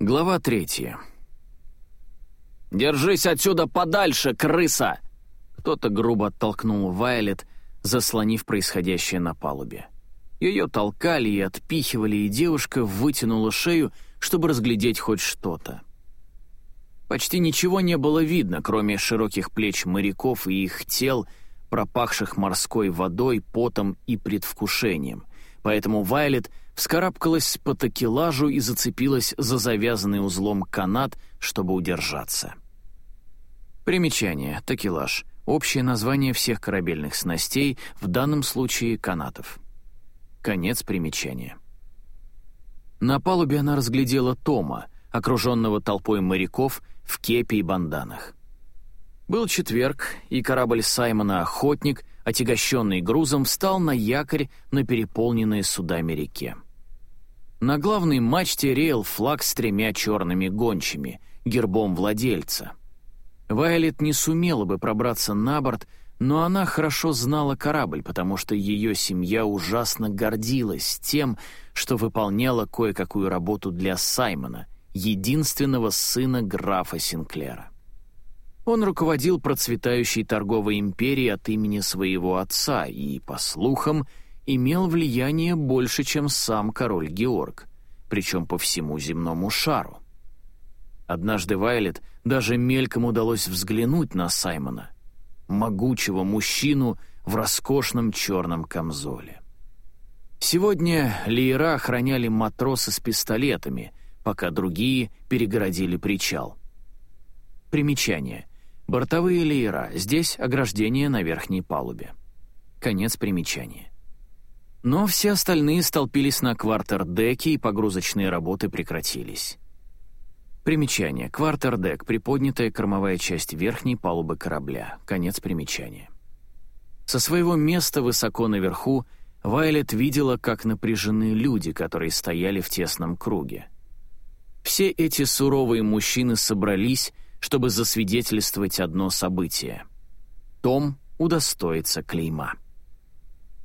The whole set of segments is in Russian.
Глава третья. «Держись отсюда подальше, крыса!» Кто-то грубо оттолкнул Вайлет, заслонив происходящее на палубе. Ее толкали и отпихивали, и девушка вытянула шею, чтобы разглядеть хоть что-то. Почти ничего не было видно, кроме широких плеч моряков и их тел, пропахших морской водой, потом и предвкушением. Поэтому Вайлет вскарабкалась по такелажу и зацепилась за завязанный узлом канат, чтобы удержаться. Примечание. Такелаж. Общее название всех корабельных снастей, в данном случае канатов. Конец примечания. На палубе она разглядела Тома, окруженного толпой моряков в кепе и банданах. Был четверг, и корабль Саймона «Охотник», отягощенный грузом, встал на якорь на переполненной судами реке. На главной мачте реял флаг с тремя черными гончими, гербом владельца. Вайлет не сумела бы пробраться на борт, но она хорошо знала корабль, потому что ее семья ужасно гордилась тем, что выполняла кое-какую работу для Саймона, единственного сына графа Синклера. Он руководил процветающей торговой империей от имени своего отца и, по слухам, имел влияние больше, чем сам король Георг, причем по всему земному шару. Однажды Вайлет даже мельком удалось взглянуть на Саймона, могучего мужчину в роскошном черном камзоле. Сегодня леера охраняли матросы с пистолетами, пока другие перегородили причал. Примечание. Бортовые леера, здесь ограждение на верхней палубе. Конец примечания. Но все остальные столпились на квартердеке, и погрузочные работы прекратились. Примечание. Квартердек — приподнятая кормовая часть верхней палубы корабля. Конец примечания. Со своего места высоко наверху Вайлет видела, как напряжены люди, которые стояли в тесном круге. Все эти суровые мужчины собрались, чтобы засвидетельствовать одно событие. Том удостоится клейма.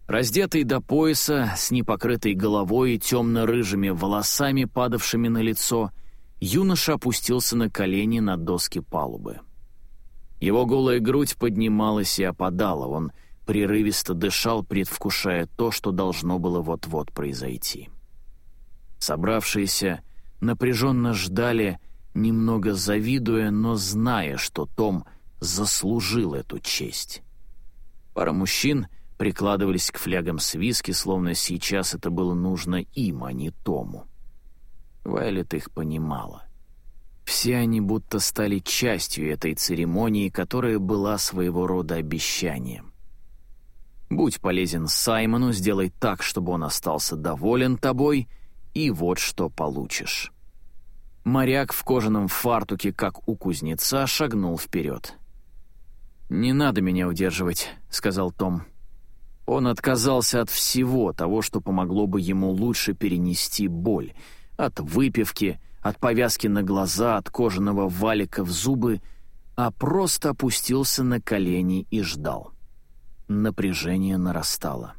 Раздетый до пояса, с непокрытой головой и темно-рыжими волосами, падавшими на лицо — юноша опустился на колени на доски палубы. Его голая грудь поднималась и опадала, он прерывисто дышал, предвкушая то, что должно было вот-вот произойти. Собравшиеся напряженно ждали, немного завидуя, но зная, что Том заслужил эту честь. Пара мужчин прикладывались к флягам с виски, словно сейчас это было нужно им, а не Тому. Вайлет их понимала. Все они будто стали частью этой церемонии, которая была своего рода обещанием. Будь полезен Саймону, сделай так, чтобы он остался доволен тобой, и вот что получишь. Моряк в кожаном фартуке, как у кузнеца, шагнул вперед. «Не надо меня удерживать», — сказал Том. Он отказался от всего того, что помогло бы ему лучше перенести боль — от выпивки, от повязки на глаза, от кожаного валика в зубы, а просто опустился на колени и ждал. Напряжение нарастало.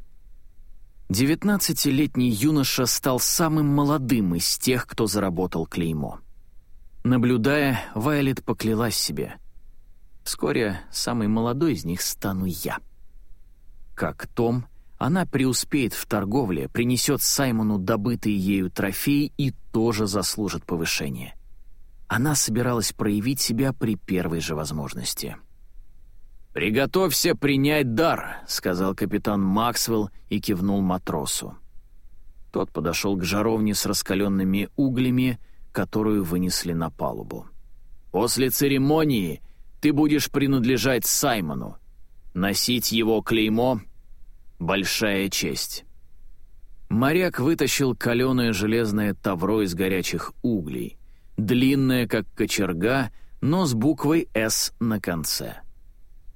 Девятнадцатилетний юноша стал самым молодым из тех, кто заработал клеймо. Наблюдая, Вайлет поклялась себе. «Вскоре самый молодой из них стану я». Как Том она преуспеет в торговле, принесет Саймону добытые ею трофеи и тоже заслужит повышение. Она собиралась проявить себя при первой же возможности. «Приготовься принять дар», — сказал капитан Максвелл и кивнул матросу. Тот подошел к жаровне с раскаленными углями, которую вынесли на палубу. «После церемонии ты будешь принадлежать Саймону. Носить его клеймо Большая честь. Моряк вытащил каленое железное тавро из горячих углей, длинное, как кочерга, но с буквой «С» на конце.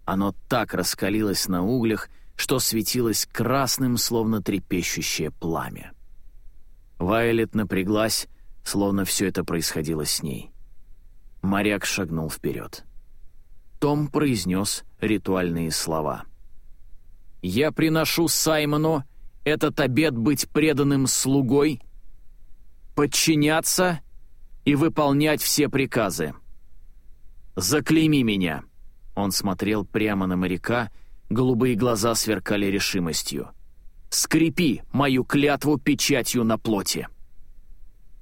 Оно так раскалилось на углях, что светилось красным, словно трепещущее пламя. Вайлет напряглась, словно все это происходило с ней. Моряк шагнул вперед. Том произнес ритуальные слова. Я приношу Саймону этот обет быть преданным слугой, подчиняться и выполнять все приказы. Заклейми меня!» Он смотрел прямо на моряка, голубые глаза сверкали решимостью. «Скрепи мою клятву печатью на плоти!»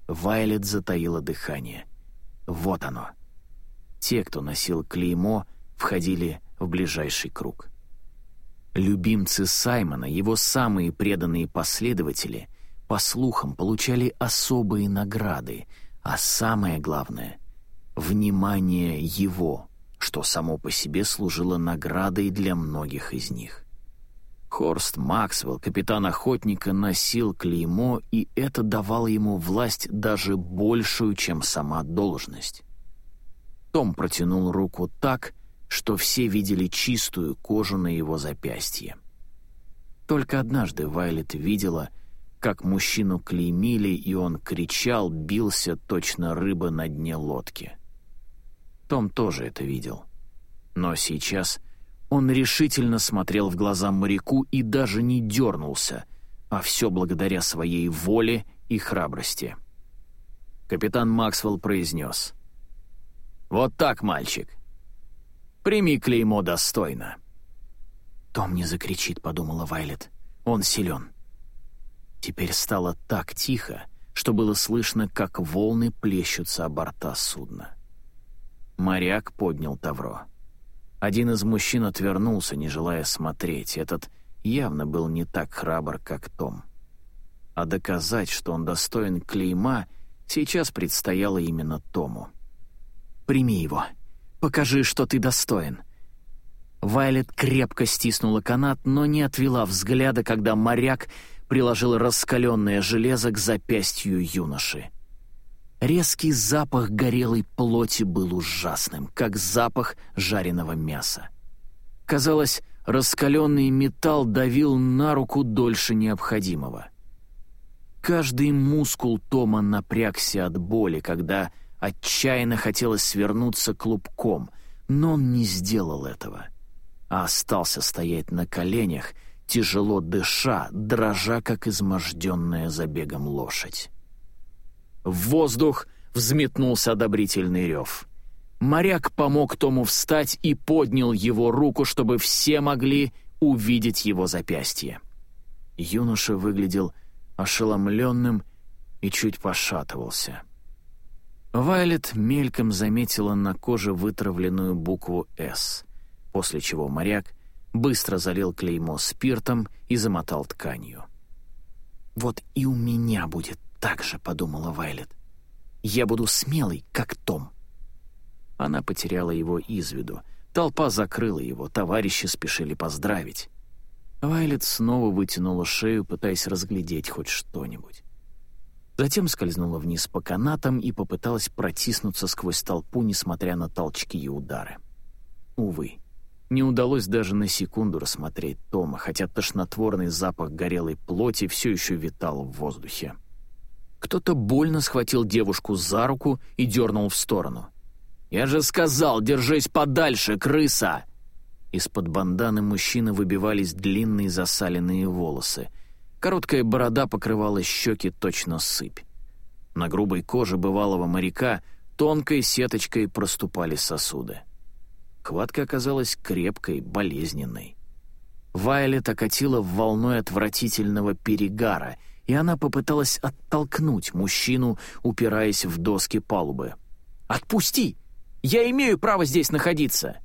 Вайлет затаила дыхание. Вот оно. Те, кто носил клеймо, входили в ближайший круг. Любимцы Саймона, его самые преданные последователи, по слухам, получали особые награды, а самое главное — внимание его, что само по себе служило наградой для многих из них. Хорст Максвелл, капитан охотника, носил клеймо, и это давало ему власть даже большую, чем сама должность. Том протянул руку так, что все видели чистую кожу на его запястье. Только однажды Вайлет видела, как мужчину клеймили, и он кричал, бился точно рыба на дне лодки. Том тоже это видел. Но сейчас он решительно смотрел в глаза моряку и даже не дернулся, а все благодаря своей воле и храбрости. Капитан Максвелл произнес. «Вот так, мальчик. Прими клеймо достойно». «Том не закричит», — подумала Вайлет. «Он силен». Теперь стало так тихо, что было слышно, как волны плещутся о борта судна. Моряк поднял тавро. Один из мужчин отвернулся, не желая смотреть. Этот явно был не так храбр, как Том. А доказать, что он достоин клейма, сейчас предстояло именно Тому. «Прими его. Покажи, что ты достоин». Вайлет крепко стиснула канат, но не отвела взгляда, когда моряк приложил раскаленное железо к запястью юноши. Резкий запах горелой плоти был ужасным, как запах жареного мяса. Казалось, раскаленный металл давил на руку дольше необходимого. Каждый мускул Тома напрягся от боли, когда отчаянно хотелось свернуться клубком, но он не сделал этого, а остался стоять на коленях, тяжело дыша, дрожа, как изможденная забегом лошадь. В воздух взметнулся одобрительный рев. Моряк помог Тому встать и поднял его руку, чтобы все могли увидеть его запястье. Юноша выглядел ошеломленным и чуть пошатывался. Вайлет мельком заметила на коже вытравленную букву «С», после чего моряк быстро залил клеймо спиртом и замотал тканью. «Вот и у меня будет так же», — подумала Вайлет. «Я буду смелый, как Том». Она потеряла его из виду. Толпа закрыла его, товарищи спешили поздравить. Вайлет снова вытянула шею, пытаясь разглядеть хоть что-нибудь. Затем скользнула вниз по канатам и попыталась протиснуться сквозь толпу, несмотря на толчки и удары. Увы, не удалось даже на секунду рассмотреть Тома, хотя тошнотворный запах горелой плоти все еще витал в воздухе. Кто-то больно схватил девушку за руку и дернул в сторону. «Я же сказал, держись подальше, крыса!» Из-под банданы мужчины выбивались длинные засаленные волосы. Короткая борода покрывала щеки точно сыпь. На грубой коже бывалого моряка тонкой сеточкой проступали сосуды. Хватка оказалась крепкой, болезненной. Вайлет окатила волной отвратительного перегара — и она попыталась оттолкнуть мужчину, упираясь в доски палубы. «Отпусти! Я имею право здесь находиться!»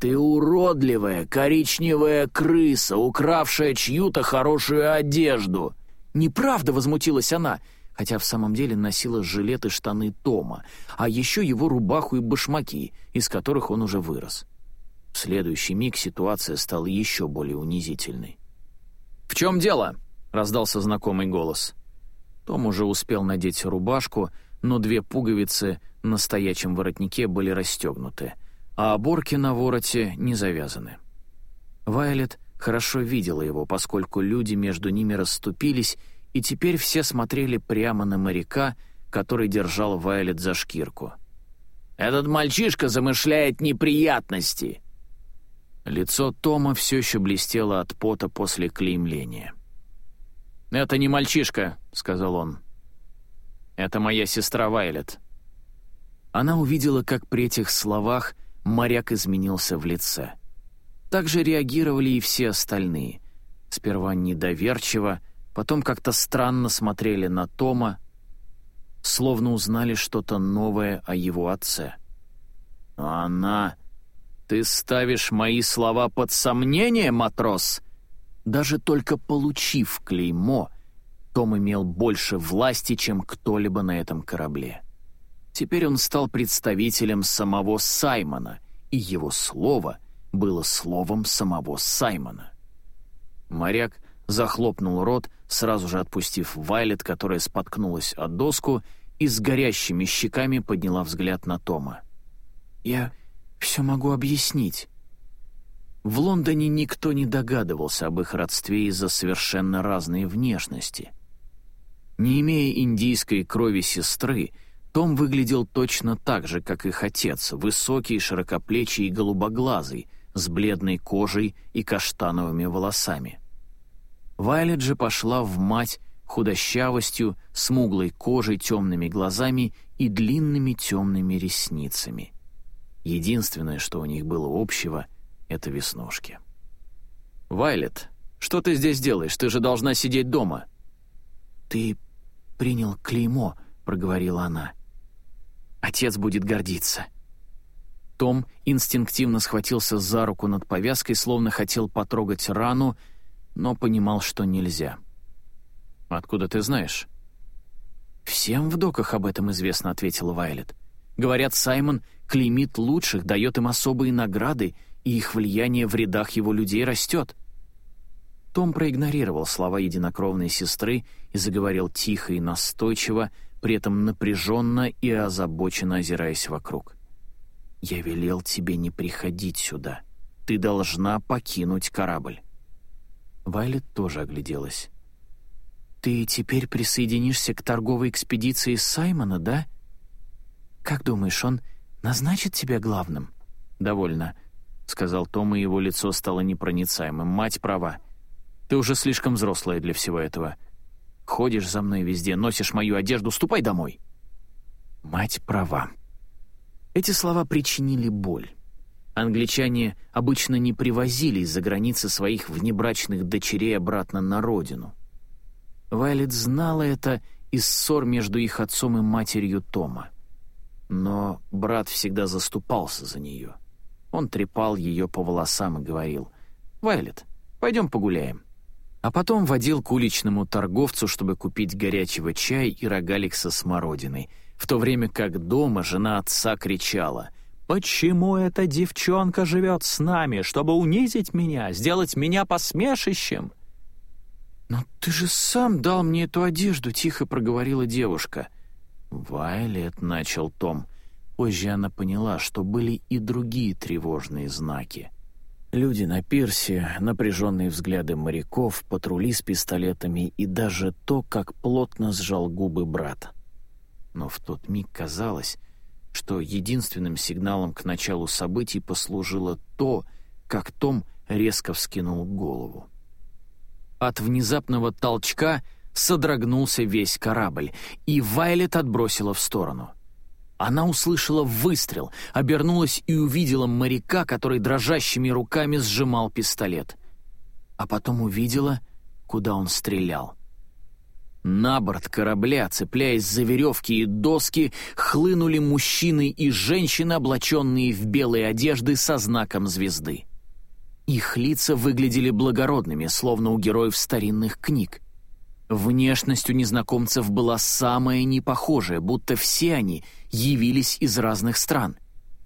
«Ты уродливая коричневая крыса, укравшая чью-то хорошую одежду!» «Неправда!» — возмутилась она, хотя в самом деле носила жилет и штаны Тома, а еще его рубаху и башмаки, из которых он уже вырос. В следующий миг ситуация стала еще более унизительной. «В чем дело?» — раздался знакомый голос. Том уже успел надеть рубашку, но две пуговицы на стоячем воротнике были расстегнуты, а оборки на вороте не завязаны. Вайлет хорошо видела его, поскольку люди между ними расступились, и теперь все смотрели прямо на моряка, который держал Вайлет за шкирку. «Этот мальчишка замышляет неприятности!» Лицо Тома все еще блестело от пота после клеймления. «Это не мальчишка», — сказал он. «Это моя сестра Вайлет». Она увидела, как при этих словах моряк изменился в лице. Так же реагировали и все остальные. Сперва недоверчиво, потом как-то странно смотрели на Тома, словно узнали что-то новое о его отце. «Но она... Ты ставишь мои слова под сомнение, матрос?» Даже только получив клеймо, том имел больше власти, чем кто-либо на этом корабле. Теперь он стал представителем самого Саймона, и его слово было словом самого Саймона. Моряк захлопнул рот, сразу же отпустив Вайлет, которая споткнулась от доску и с горящими щеками подняла взгляд на Тома. «Я все могу объяснить». В Лондоне никто не догадывался об их родстве из-за совершенно разной внешности. Не имея индийской крови сестры, том выглядел точно так же, как их отец, высокий, широкоплечий и голубоглазый, с бледной кожей и каштановыми волосами. Вайлет же пошла в мать худощавостью, смуглой кожей, темными глазами и длинными темными ресницами. Единственное, что у них было общего — это веснушки. «Вайлет, что ты здесь делаешь? Ты же должна сидеть дома». «Ты принял клеймо», — проговорила она. Отец будет гордиться». Том инстинктивно схватился за руку над повязкой, словно хотел потрогать рану, но понимал, что нельзя. «Откуда ты знаешь?» «Всем в доках об этом известно», — ответила Вайлет. «Говорят, Саймон клеймит лучших, дает им особые награды, и их влияние в рядах его людей растет». Том проигнорировал слова единокровной сестры и заговорил тихо и настойчиво, при этом напряженно и озабоченно озираясь вокруг. «Я велел тебе не приходить сюда. Ты должна покинуть корабль». Вайлет тоже огляделась. «Ты теперь присоединишься к торговой экспедиции Саймона, да? Как думаешь, он назначит тебя главным?» «Довольно», — сказал Том, и его лицо стало непроницаемым. «Мать права. Ты уже слишком взрослая для всего этого. Ходишь за мной везде, носишь мою одежду, ступай домой». Мать права. Эти слова причинили боль. Англичане обычно не привозили из-за границы своих внебрачных дочерей обратно на родину. Вайлет знала это из ссор между их отцом и матерью Тома. Но брат всегда заступался за нее. Он трепал ее по волосам и говорил, «Вайлет, пойдем погуляем» а потом водил к уличному торговцу, чтобы купить горячего чая и рогалик со смородиной, в то время как дома жена отца кричала «Почему эта девчонка живет с нами, чтобы унизить меня, сделать меня посмешищем?» «Но ты же сам дал мне эту одежду», — тихо проговорила девушка. «Вайлет», — начал Том. Позже она поняла, что были и другие тревожные знаки — Люди на пирсе, напряженные взгляды моряков, патрули с пистолетами и даже то, как плотно сжал губы брат. Но в тот миг казалось, что единственным сигналом к началу событий послужило то, как Том резко вскинул голову. От внезапного толчка содрогнулся весь корабль, и Вайлет отбросила в сторону — она услышала выстрел, обернулась и увидела моряка, который дрожащими руками сжимал пистолет. А потом увидела, куда он стрелял. На борт корабля, цепляясь за веревки и доски, хлынули мужчины и женщины, облаченные в белые одежды со знаком звезды. Их лица выглядели благородными, словно у героев старинных книг. Внешность у незнакомцев была самая непохожая, будто все они явились из разных стран.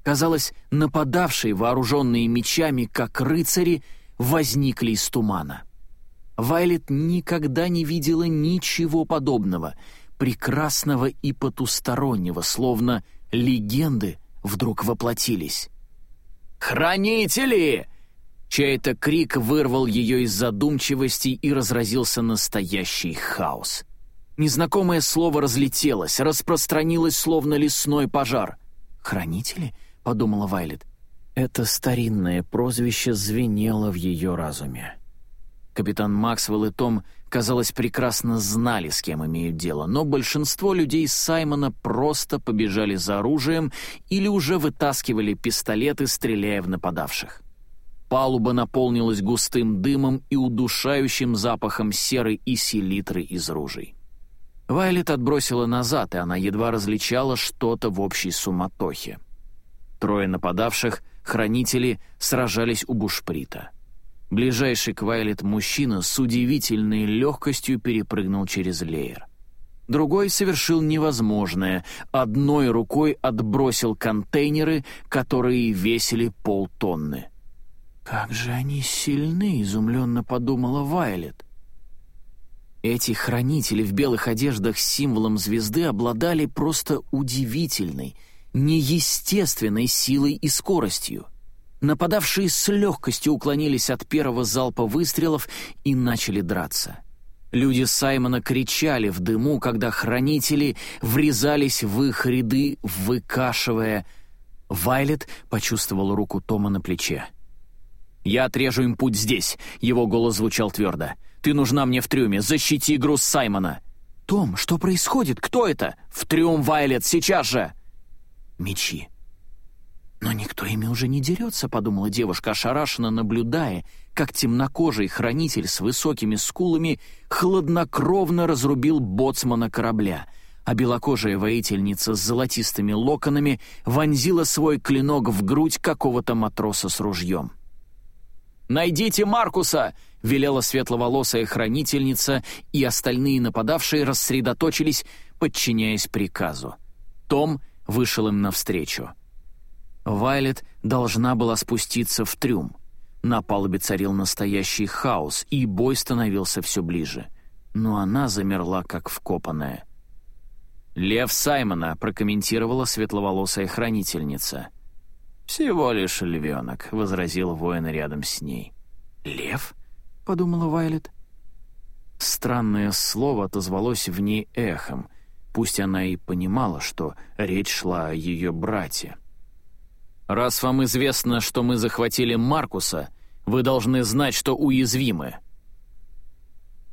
Казалось, нападавшие, вооруженные мечами, как рыцари, возникли из тумана. Вайлет никогда не видела ничего подобного, прекрасного и потустороннего, словно легенды вдруг воплотились. «Хранители!» Чей-то крик вырвал ее из задумчивости и разразился настоящий хаос. Незнакомое слово разлетелось, распространилось, словно лесной пожар. «Хранители?» — подумала Вайлет. Это старинное прозвище звенело в ее разуме. Капитан Максвелл и Том казалось, прекрасно знали, с кем имеют дело, но большинство людей Саймона просто побежали за оружием или уже вытаскивали пистолеты, стреляя в нападавших. Палуба наполнилась густым дымом и удушающим запахом серы и селитры из ружей. Вайлет отбросила назад, и она едва различала что-то в общей суматохе. Трое нападавших, хранители, сражались у бушприта. Ближайший к Вайлет мужчина с удивительной легкостью перепрыгнул через леер. Другой совершил невозможное, одной рукой отбросил контейнеры, которые весили полтонны. «Как же они сильны!» — изумленно подумала Вайлет. Эти хранители в белых одеждах с символом звезды обладали просто удивительной, неестественной силой и скоростью. Нападавшие с легкостью уклонились от первого залпа выстрелов и начали драться. Люди Саймона кричали в дыму, когда хранители врезались в их ряды, выкашивая. Вайлет почувствовал руку Тома на плече. «Я отрежу им путь здесь», — его голос звучал твердо. Ты нужна мне в трюме. Защити груз Саймона». «Том, что происходит? Кто это?» «В трюм, Вайлет, сейчас же!» «Мечи». «Но никто ими уже не дерется», — подумала девушка, ошарашенно наблюдая, как темнокожий хранитель с высокими скулами хладнокровно разрубил боцмана корабля, а белокожая воительница с золотистыми локонами вонзила свой клинок в грудь какого-то матроса с ружьем. «Найдите Маркуса!» велела светловолосая хранительница, и остальные нападавшие рассредоточились, подчиняясь приказу. Том вышел им навстречу. Вайлет должна была спуститься в трюм. На палубе царил настоящий хаос, и бой становился все ближе. Но она замерла, как вкопанная. «Лев Саймона», — прокомментировала светловолосая хранительница. «Всего лишь львенок», — возразил воин рядом с ней. «Лев?» — подумала Вайлет. Странное слово отозвалось в ней эхом, пусть она и понимала, что речь шла о ее брате. «Раз вам известно, что мы захватили Маркуса, вы должны знать, что уязвимы».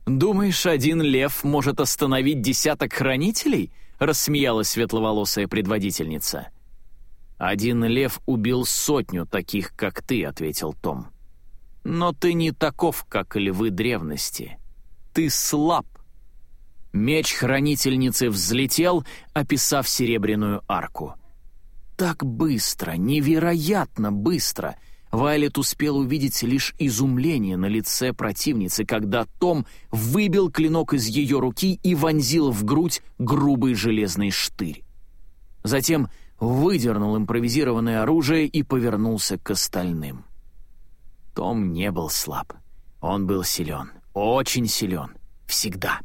«Думаешь, один лев может остановить десяток хранителей?» — рассмеялась светловолосая предводительница. «Один лев убил сотню таких, как ты», — ответил Том. Но ты не таков, как львы древности. Ты слаб. Меч хранительницы взлетел, описав серебряную арку. Так быстро, невероятно быстро — Вайлет успел увидеть лишь изумление на лице противницы, когда Том выбил клинок из ее руки и вонзил в грудь грубый железный штырь. Затем выдернул импровизированное оружие и повернулся к остальным. Том не был слаб. Он был силен, очень силен, всегда.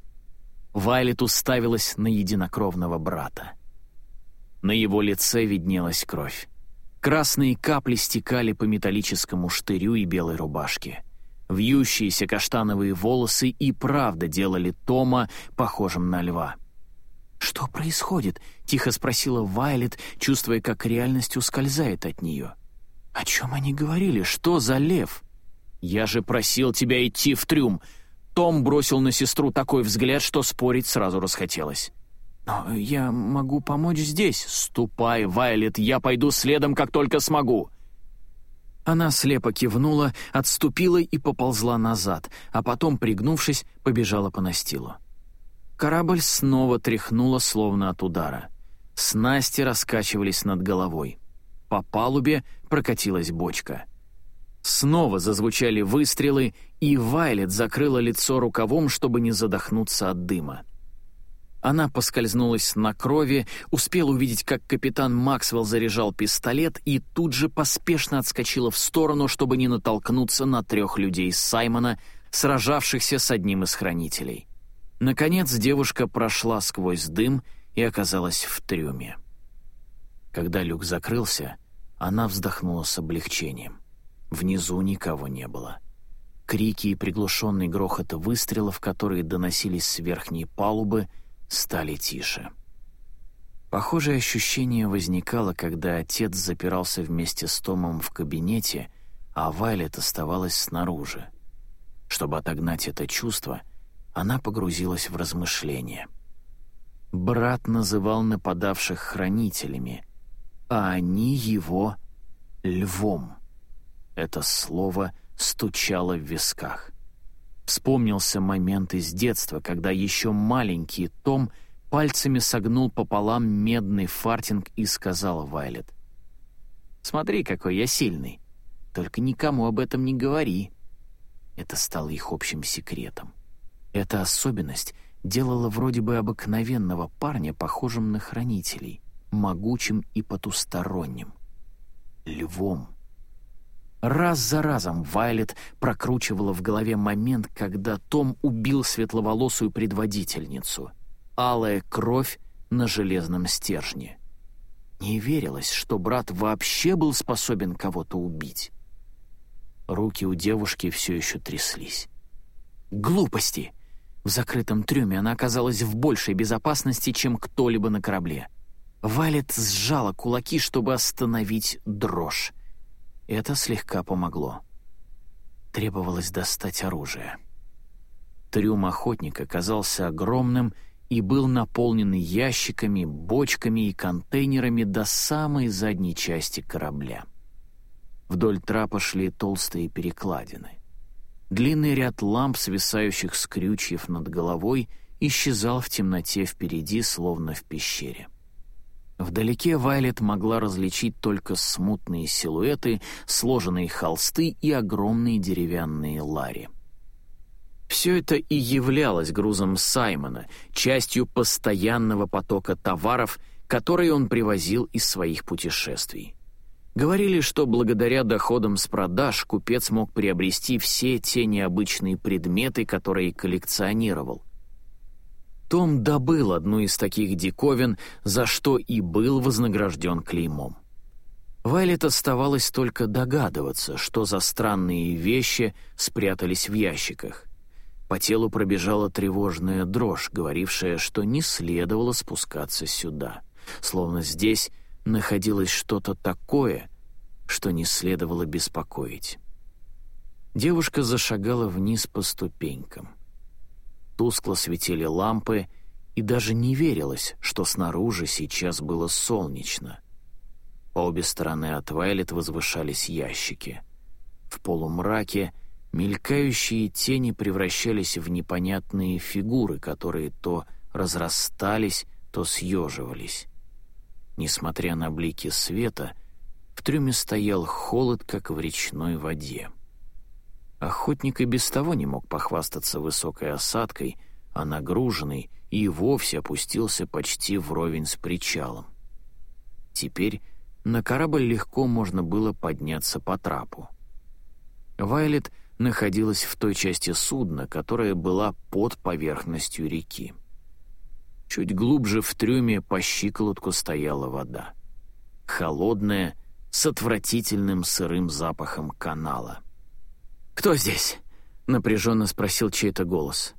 Вайлет уставилась на единокровного брата. На его лице виднелась кровь. Красные капли стекали по металлическому штырю и белой рубашке. Вьющиеся каштановые волосы и правда делали Тома похожим на льва. «Что происходит?» — тихо спросила Вайлет, чувствуя, как реальность ускользает от нее. — «О чем они говорили? Что за лев?» «Я же просил тебя идти в трюм!» Том бросил на сестру такой взгляд, что спорить сразу расхотелось. «Но я могу помочь здесь. Ступай, Вайлет, я пойду следом, как только смогу». Она слепо кивнула, отступила и поползла назад, а потом, пригнувшись, побежала по настилу. Корабль снова тряхнуло, словно от удара. Снасти раскачивались над головой. По палубе прокатилась бочка. Снова зазвучали выстрелы, и Вайлет закрыла лицо рукавом, чтобы не задохнуться от дыма. Она поскользнулась на крови, успела увидеть, как капитан Максвелл заряжал пистолет и тут же поспешно отскочила в сторону, чтобы не натолкнуться на трех людей Саймона, сражавшихся с одним из хранителей. Наконец девушка прошла сквозь дым и оказалась в трюме. Когда люк закрылся, она вздохнула с облегчением. Внизу никого не было. Крики и приглушенный грохот выстрелов, которые доносились с верхней палубы, стали тише. Похожее ощущение возникало, когда отец запирался вместе с Томом в кабинете, а Вайлет оставалась снаружи. Чтобы отогнать это чувство, она погрузилась в размышления. Брат называл нападавших хранителями, а они его львом. Это слово стучало в висках. Вспомнился момент из детства, когда еще маленький Том пальцами согнул пополам медный фартинг и сказал Вайлет. «Смотри, какой я сильный. Только никому об этом не говори». Это стало их общим секретом. Эта особенность делала вроде бы обыкновенного парня похожим на хранителей, могучим и потусторонним. Львом. Раз за разом Вайлет прокручивала в голове момент, когда Том убил светловолосую предводительницу. Алая кровь на железном стержне. Не верилось, что брат вообще был способен кого-то убить. Руки у девушки все еще тряслись. Глупости! В закрытом трюме она оказалась в большей безопасности, чем кто-либо на корабле. Валет сжала кулаки, чтобы остановить дрожь. Это слегка помогло. Требовалось достать оружие. Трюм охотника казался огромным и был наполнен ящиками, бочками и контейнерами до самой задней части корабля. Вдоль трапа шли толстые перекладины. Длинный ряд ламп, свисающих с крючьев над головой, исчезал в темноте впереди, словно в пещере. Вдалеке Вайлет могла различить только смутные силуэты, сложенные холсты и огромные деревянные лари. Все это и являлось грузом Саймона, частью постоянного потока товаров, которые он привозил из своих путешествий. Говорили, что благодаря доходам с продаж купец мог приобрести все те необычные предметы, которые коллекционировал. Том добыл одну из таких диковин, за что и был вознагражден клеймом. Вайлет оставалось только догадываться, что за странные вещи спрятались в ящиках. По телу пробежала тревожная дрожь, говорившая, что не следовало спускаться сюда, словно здесь находилось что-то такое, что не следовало беспокоить. Девушка зашагала вниз по ступенькам. Тускло светили лампы, и даже не верилось, что снаружи сейчас было солнечно. По обе стороны от Вайлет возвышались ящики. В полумраке мелькающие тени превращались в непонятные фигуры, которые то разрастались, то съеживались. Несмотря на блики света, в трюме стоял холод, как в речной воде. Охотник и без того не мог похвастаться высокой осадкой, а нагруженный и вовсе опустился почти вровень с причалом. Теперь на корабль легко можно было подняться по трапу. Вайлет находилась в той части судна, которая была под поверхностью реки. Чуть глубже в трюме по щиколотку стояла вода. Холодная, с отвратительным сырым запахом канала. «Кто здесь?» — напряженно спросил чей-то голос.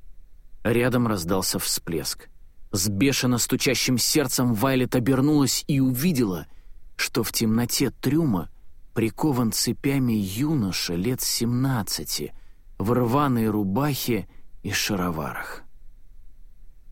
Рядом раздался всплеск. С бешено стучащим сердцем Вайлет обернулась и увидела, что в темноте трюма прикован цепями юноша лет семнадцати в рваной рубахе и шароварах.